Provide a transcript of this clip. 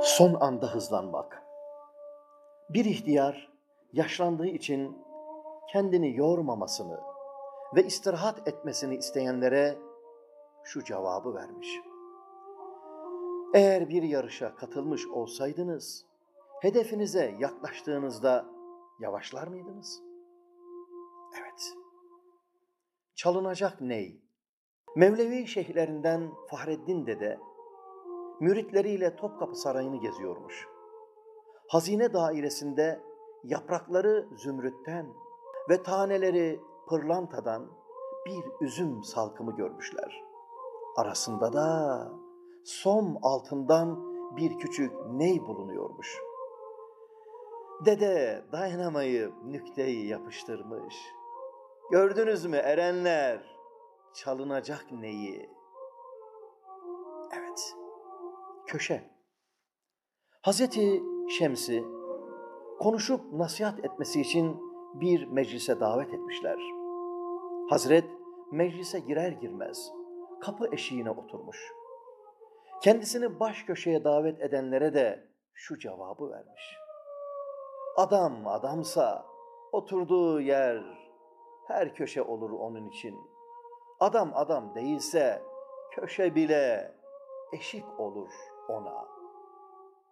Son anda hızlanmak. Bir ihtiyar yaşlandığı için kendini yormamasını ve istirahat etmesini isteyenlere şu cevabı vermiş. Eğer bir yarışa katılmış olsaydınız, hedefinize yaklaştığınızda yavaşlar mıydınız? Evet. Çalınacak ney? Mevlevi şeyhlerinden Fahreddin Dede, müritleriyle Topkapı Sarayı'nı geziyormuş. Hazine dairesinde yaprakları zümrütten ve taneleri pırlantadan bir üzüm salkımı görmüşler. Arasında da som altından bir küçük ney bulunuyormuş. Dede dayanamayıp nükteyi yapıştırmış. Gördünüz mü erenler? Çalınacak neyi? Evet, köşe. Hazreti Şems'i konuşup nasihat etmesi için bir meclise davet etmişler. Hazret meclise girer girmez kapı eşiğine oturmuş. Kendisini baş köşeye davet edenlere de şu cevabı vermiş. Adam adamsa oturduğu yer her köşe olur onun için. Adam adam değilse köşe bile eşik olur honor